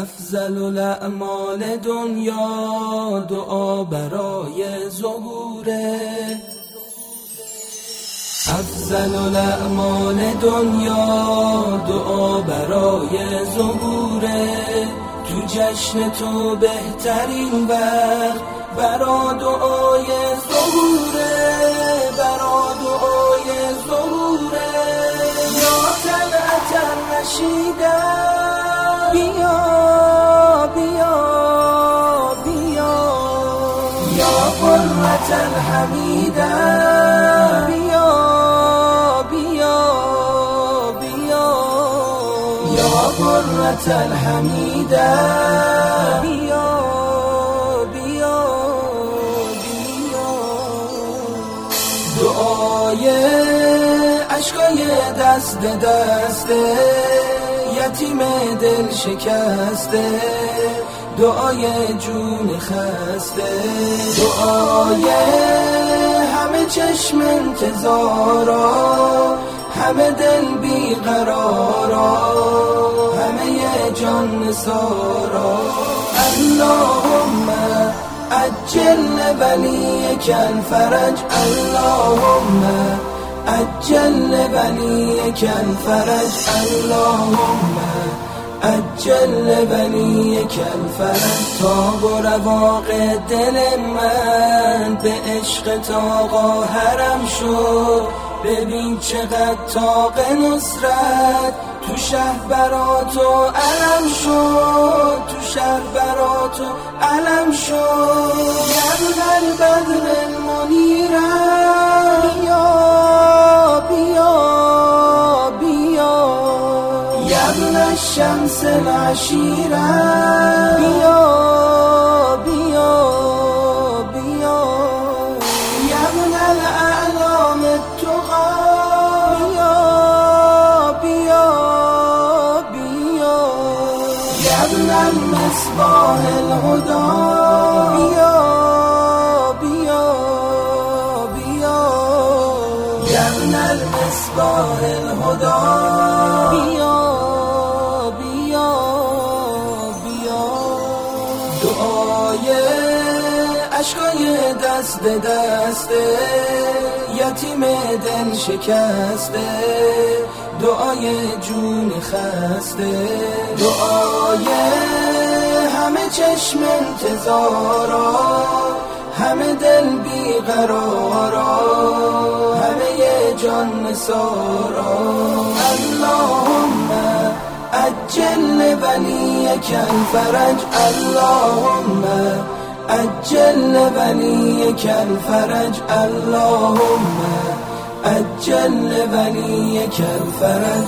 افضل الاعمال دنیا دعا برای ظهوره. افضل الاعمال دنیا دعا برای ظهوره. تو جشن تو بهترین وقت برا دعای ظهوره برا دعای ظهوره. یا طلعت رشیده قرة الحميدة بيا بيا بيا يا قرة الحميدة بيا بيا بيا دعای عشقای دست دسته یتیم دل شکسته. دعای جون خسته. دعای همه چشم انتظارا. همه دل بیقرارا. همه جان سارا اللهم اجل ولی کل فرج. اللهم اجل ولی کل فرج. اللهم اجل بنی کل فرد تا و رواق دل من به عشق تاقا حرم شد ببین چقدر تاق نصرت تو شهر برا تو علم شد تو شهر برا تو علم شد یم بدر الشمس العشيرة بيا بيا بيا يا ابن الأعلام التقى. بيا بيا بيا يا ابن المصباح الهدى المصباح الهدى عشقای دست به دسته یتیم دل شکسته دعای جون خسته. دعای همه چشم انتظارا همه دل بیقرارا همه جان سارا اللهم اجل ولی کن فرج. اللهم اجل وليك الفرج اللهم اجل وليك الفرج